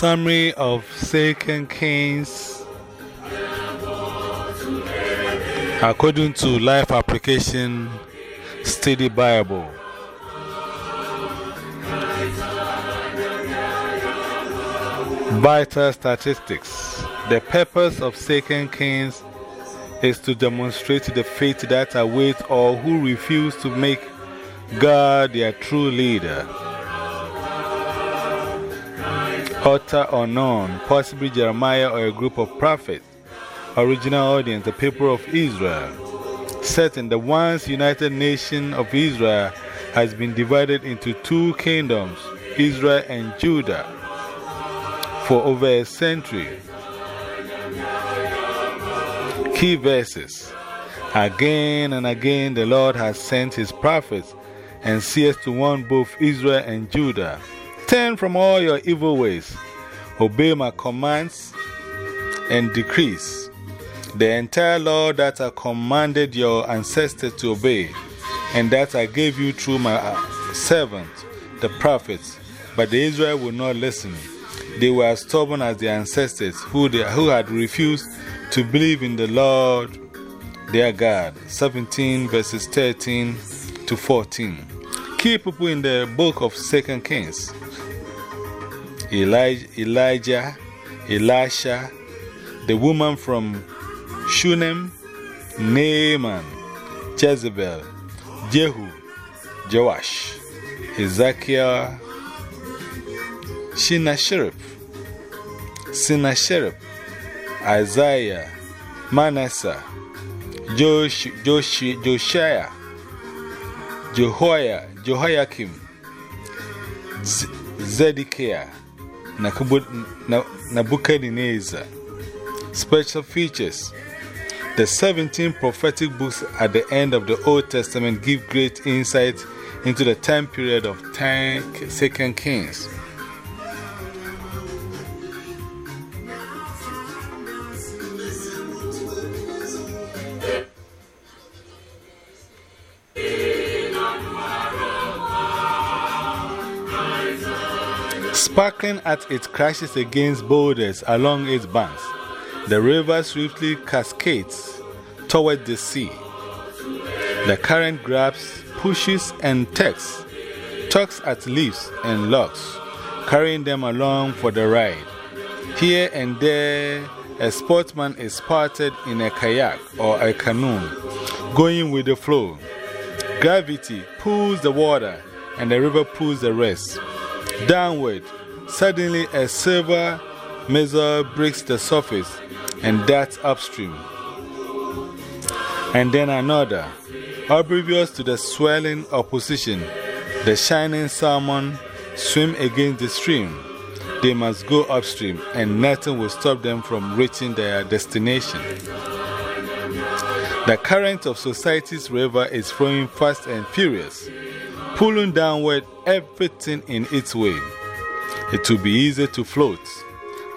Summary of Second Kings according to Life Application Study Bible. Vital statistics. The purpose of Second Kings is to demonstrate the faith that awaits all who refuse to make God their true leader. Author unknown, possibly Jeremiah or a group of prophets. Original audience, the people of Israel. Setting the once united nation of Israel has been divided into two kingdoms, Israel and Judah, for over a century. Key verses Again and again, the Lord has sent his prophets and seers to warn both Israel and Judah. Turn from all your evil ways, obey my commands and decrees. The entire law that I commanded your ancestors to obey, and that I gave you through my uh, servant, the prophets. But the Israel would not listen. They were as stubborn as their ancestors who, they, who had refused to believe in the Lord their God. 17 verses 13 to 14. Key people in the book of Second Kings Elijah, Elijah, Elisha, the woman from Shunem, Naaman, Jezebel, Jehu, Joash, Ezekiel, Sennacherib, Sennacherib, Isaiah, Manasseh, Josh, Josh, Josiah, Jehoiah, Jehoiakim, Zedekiah, Nebuchadnezzar. Special features The 17 prophetic books at the end of the Old Testament give great insight into the time period of 10 Second Kings. Sparkling as it crashes against boulders along its banks, the river swiftly cascades toward the sea. The current grabs, pushes, and tugs, tugs at leaves and logs, carrying them along for the ride. Here and there, a sportsman is spotted in a kayak or a canoe, going with the flow. Gravity pulls the water, and the river pulls the rest. Downward, suddenly a silver missile breaks the surface and darts upstream. And then another, oblivious to the swelling opposition, the shining salmon swim against the stream. They must go upstream, and nothing will stop them from reaching their destination. The current of society's river is flowing fast and furious, pulling downward everything in its way. It will be easy to float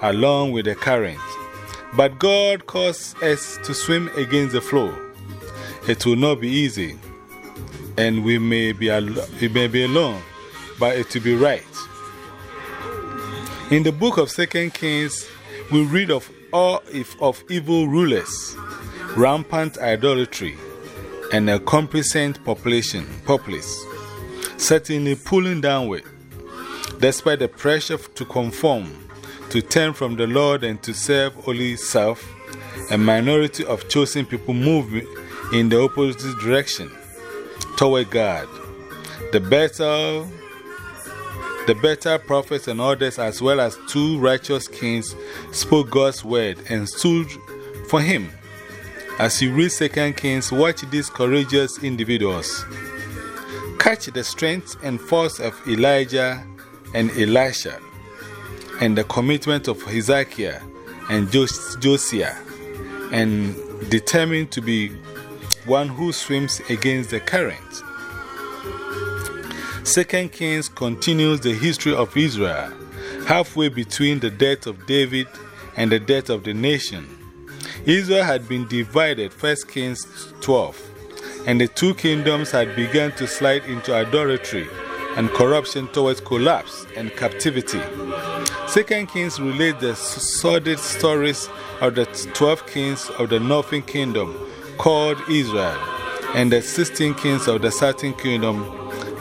along with the current, but God calls us to swim against the flow. It will not be easy, and we may be, we may be alone, but it will be right. In the book of Second Kings, we read of all if of evil rulers, rampant idolatry, and a complacent population, populace, certainly pulling downward. Despite the pressure to conform, to turn from the Lord and to serve only self, a minority of chosen people move in the opposite direction toward God. The better the better prophets and others, as well as two righteous kings, spoke God's word and stood for him. As you read 2 Kings, watch these courageous individuals. Catch the strength and force of Elijah and Elisha, and the commitment of Hezekiah and Josiah, and determined to be one who swims against the current. Second Kings continues the history of Israel, halfway between the death of David and the death of the nation. Israel had been divided, 1 Kings 12, and the two kingdoms had begun to slide into idolatry and corruption towards collapse and captivity. Second Kings relate the sordid stories of the 12 kings of the northern kingdom called Israel and the 16 kings of the southern kingdom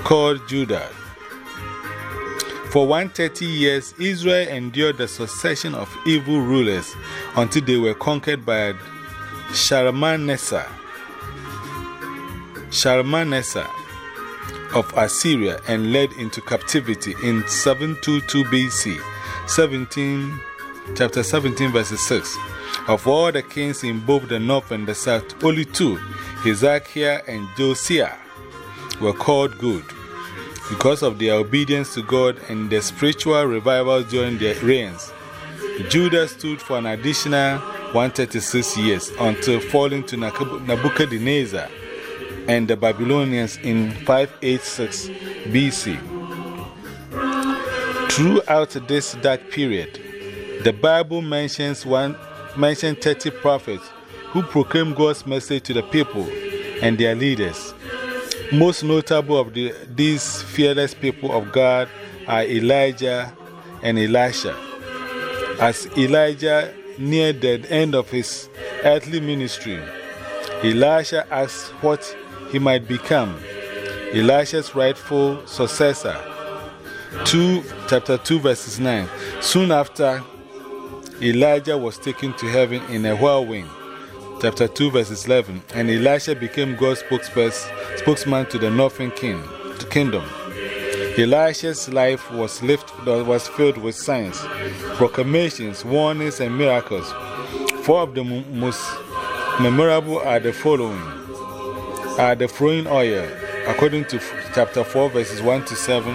called Judah. For 130 years, Israel endured the succession of evil rulers until they were conquered by Shalmaneser. Shalmaneser of Assyria and led into captivity in 722 BC, 17, chapter 17, verse 6. Of all the kings in both the north and the south, only two, Hezekiah and Josiah, were called good because of their obedience to God and the spiritual revival during their reigns. Judah stood for an additional 136 years until falling to Nebuchadnezzar and the Babylonians in 586 BC. Throughout this dark period, the Bible mentions, one, mentions 30 prophets who proclaimed God's message to the people and their leaders. Most notable of the, these fearless people of God are Elijah and Elisha. As Elijah neared the end of his earthly ministry, Elisha asked what he might become Elisha's rightful successor. 2, chapter 2, verses 9. Soon after, Elijah was taken to heaven in a whirlwind. Chapter 2, verses 11. And Elisha became God's spokesman to the northern king, the kingdom. Elisha's life was, lived, was filled with signs, proclamations, warnings, and miracles. Four of the most memorable are the following are the flowing oil, according to chapter 4, verses 1 to 7.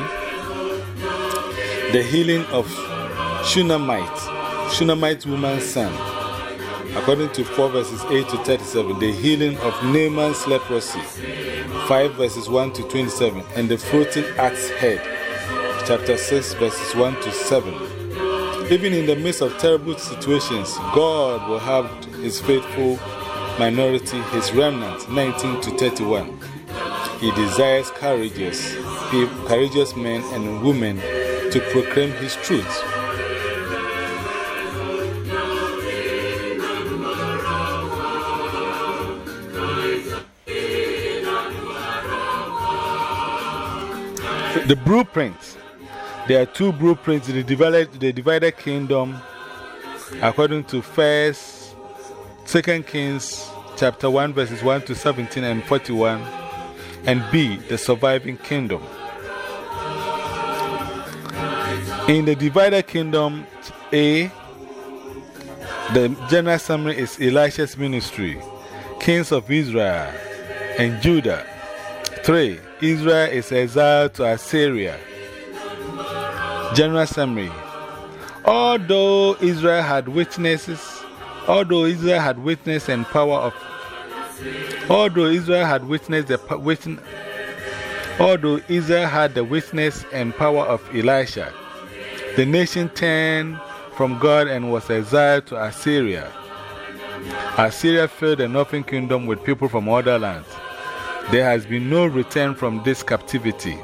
The healing of Shunammite, Shunammite woman's son, according to 4 verses 8 to 37. The healing of Naaman's leprosy, 5 verses 1 to 27. And the floating axe head, chapter 6, verses 1 to 7. Even in the midst of terrible situations, God will have His faithful minority, his remnant, 19 to 31. He desires courageous, courageous men and women to proclaim his truth. The blueprints. There are two blueprints. The divided, the divided kingdom, according to First 2 Kings chapter 1 verses 1 to 17 and 41 and B the surviving kingdom. In the divided kingdom A the general summary is Elisha's ministry kings of Israel and Judah. 3 Israel is exiled to Assyria. General summary. Although Israel had witnesses Although Israel had witnessed and power of, although Israel had witnessed the witness, although Israel had the witness and power of Elisha, the nation turned from God and was exiled to Assyria. Assyria filled the northern kingdom with people from other lands. There has been no return from this captivity.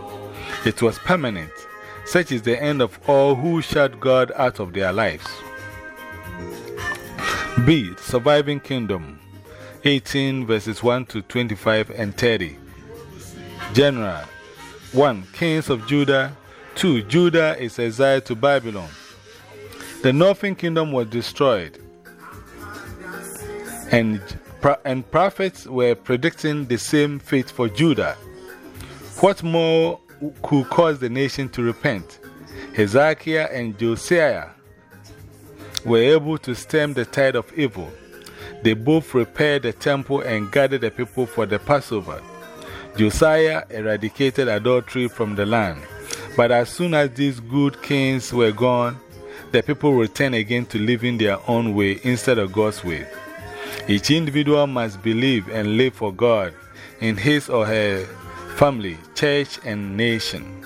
It was permanent. Such is the end of all who shut God out of their lives. B. Surviving Kingdom 18 verses 1 to 25 and 30. General 1. Kings of Judah 2. Judah is exiled to Babylon. The northern kingdom was destroyed, and, and prophets were predicting the same fate for Judah. What more could cause the nation to repent? Hezekiah and Josiah were able to stem the tide of evil. They both repaired the temple and gathered the people for the Passover. Josiah eradicated adultery from the land. But as soon as these good kings were gone, the people returned again to living their own way instead of God's way. Each individual must believe and live for God in his or her family, church, and nation.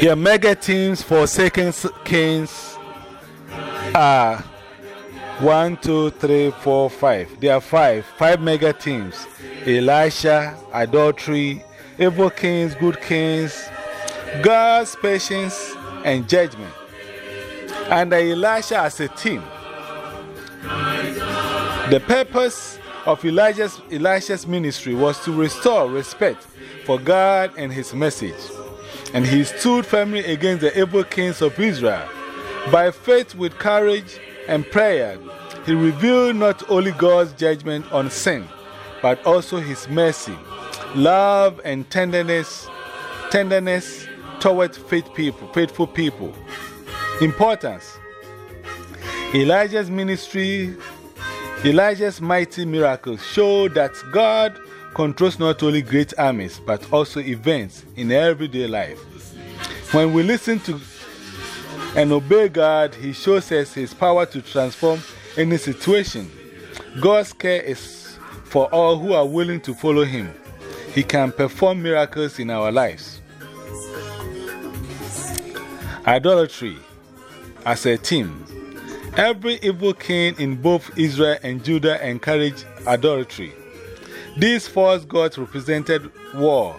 Yeah, mega teams for Second Kings are one, two, three, four, five. There are five, five mega teams Elisha, adultery, evil kings, good kings, God's patience, and judgment. And Elisha as a team, the purpose of Elijah's, Elisha's ministry was to restore respect for God and his message and he stood firmly against the evil kings of Israel. By faith, with courage and prayer, he revealed not only God's judgment on sin, but also his mercy, love, and tenderness, tenderness toward faith people, faithful people. Importance Elijah's ministry, Elijah's mighty miracles show that God controls not only great armies, but also events in everyday life. When we listen to and obey God, He shows us His power to transform any situation. God's care is for all who are willing to follow Him. He can perform miracles in our lives. Idolatry as a team. Every evil king in both Israel and Judah encouraged idolatry. These false gods represented war,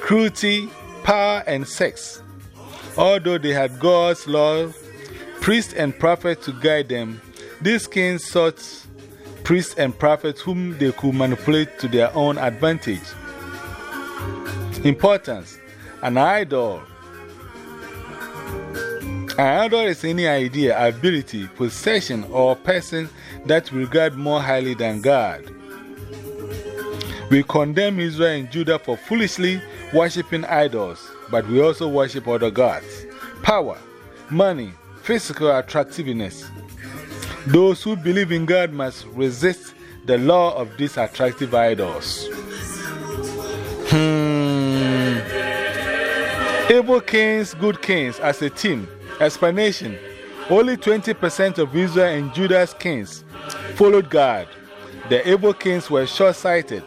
cruelty, power, and sex. Although they had God's law, priests and prophets to guide them, these kings sought priests and prophets whom they could manipulate to their own advantage. Importance An idol. An idol is any idea, ability, possession, or person that we regard more highly than God. We condemn Israel and Judah for foolishly worshipping idols, but we also worship other gods. Power, money, physical attractiveness. Those who believe in God must resist the law of these attractive idols. Hmm. Evil kings, good kings as a team. Explanation Only 20% of Israel and Judah's kings followed God. The evil kings were short sighted.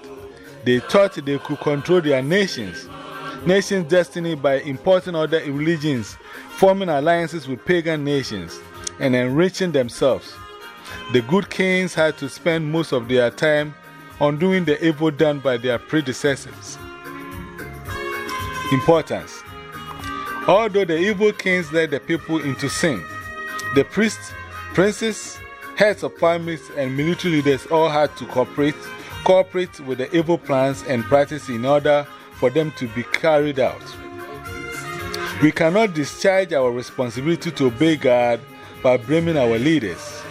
They thought they could control their nations, nations' destiny by importing other religions, forming alliances with pagan nations, and enriching themselves. The good kings had to spend most of their time undoing the evil done by their predecessors. Importance Although the evil kings led the people into sin, the priests, princes, heads of families, and military leaders all had to cooperate cooperate with the evil plans and practices in order for them to be carried out. We cannot discharge our responsibility to obey God by blaming our leaders.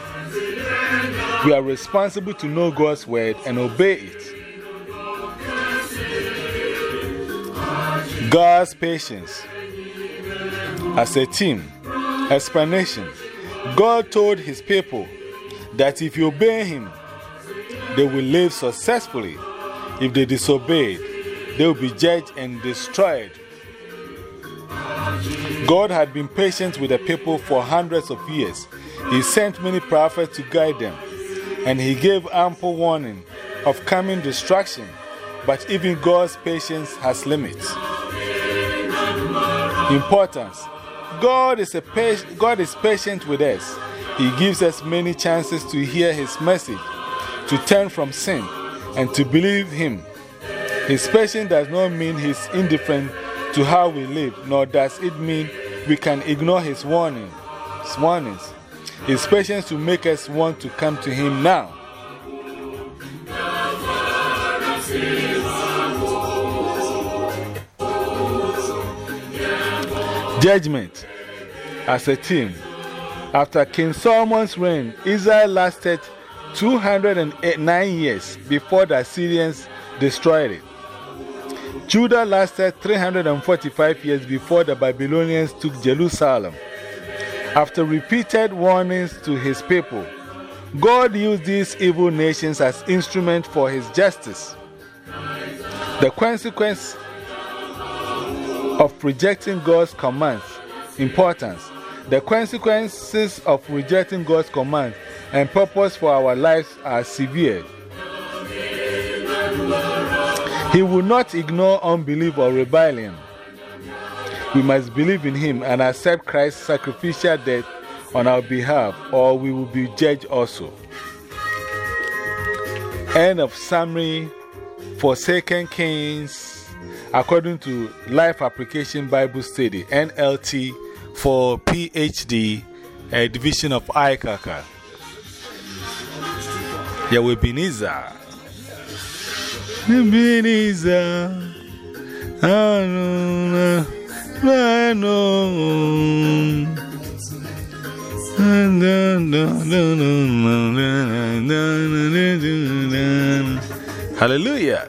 We are responsible to know God's word and obey it. God's patience. As a team, explanation God told his people that if you obey him, they will live successfully. If they disobeyed, they will be judged and destroyed. God had been patient with the people for hundreds of years. He sent many prophets to guide them, and He gave ample warning of coming destruction. But even God's patience has limits. Importance God is, a God is patient with us. He gives us many chances to hear His message to turn from sin and to believe Him. His patience does not mean He's indifferent to how we live, nor does it mean we can ignore His warning, his warnings. His patience to make us want to come to Him now. Judgment as a team. After King Solomon's reign, Israel lasted 209 years before the Assyrians destroyed it. Judah lasted 345 years before the Babylonians took Jerusalem. After repeated warnings to his people, God used these evil nations as instruments for his justice. The consequence of rejecting God's commands, importance. The consequences of rejecting God's commands and purpose for our lives are severe. He will not ignore unbelief or rebellion. We must believe in Him and accept Christ's sacrificial death on our behalf, or we will be judged also. End of summary for Second Kings according to Life Application Bible Study, NLT for PhD, a division of ICACA. Yahweh Beniza. Beniza. I know. I know. Hallelujah.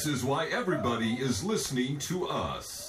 This is why everybody is listening to us.